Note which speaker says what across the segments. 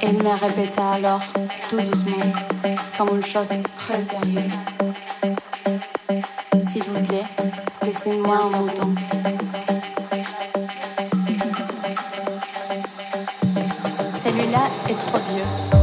Speaker 1: Elle me répéta alors, tout doucement, comme une chose très sérieuse. S'il vous plaît, laissez-moi un mouton. Celui-là est trop vieux.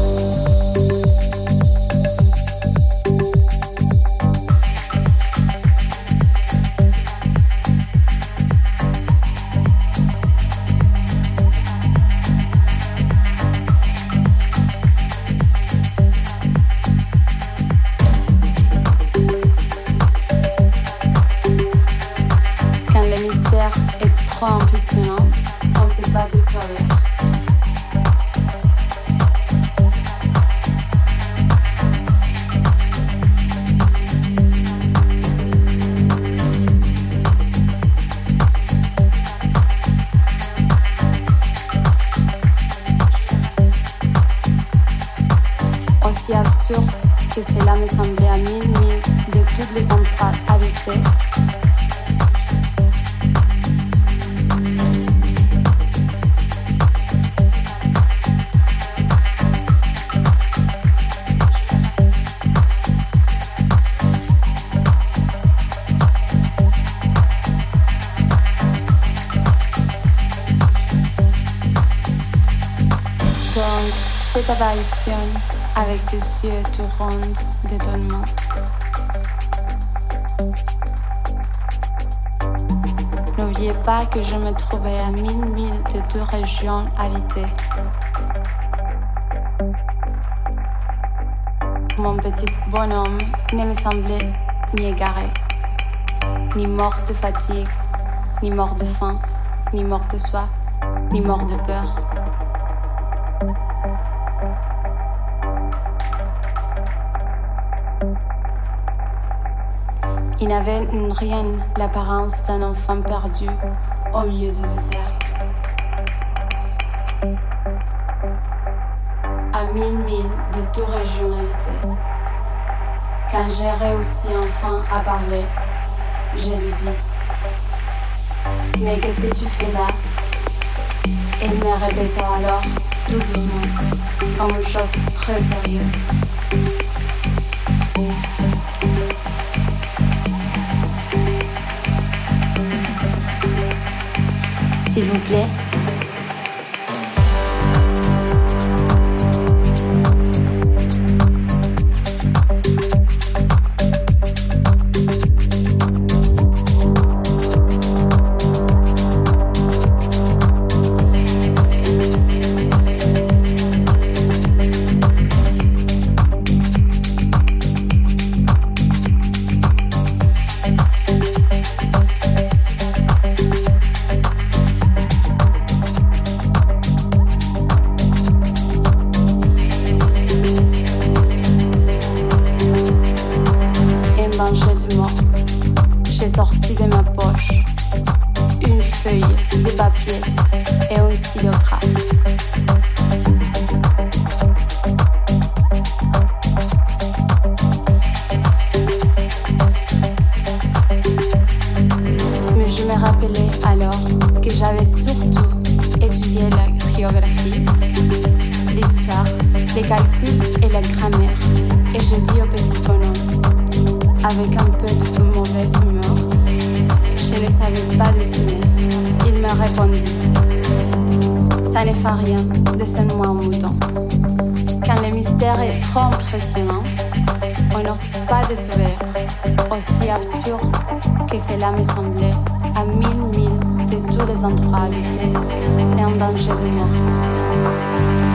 Speaker 1: Avec des yeux tout ronds d'étonnement. N'oubliez pas que je me trouvais à mille milles de deux régions habitées. Mon petit bonhomme ne me semblait ni égaré, ni mort de fatigue, ni mort de faim, ni mort de soif, ni mort de peur. Il n'avait rien l'apparence d'un enfant perdu au milieu du désert. À mille milles de toute régionalité. Quand j'ai réussi enfin à parler, je lui dis Mais qu'est-ce que tu fais là? Il me répéta alors, tout doucement, comme une chose très sérieuse. S'il vous plaît. Les calculs et la grammaire. Et j'ai dit au petit bonhomme, avec un peu de mauvaise humeur, je ne savais pas dessiner. Il me répondit, ça ne fait rien, dessine-moi un mouton. Quand le mystère est trop impressionnant, on n'ose pas de sourire, aussi absurde que cela me semblait à mille milles de tous les endroits habités et en danger de mort.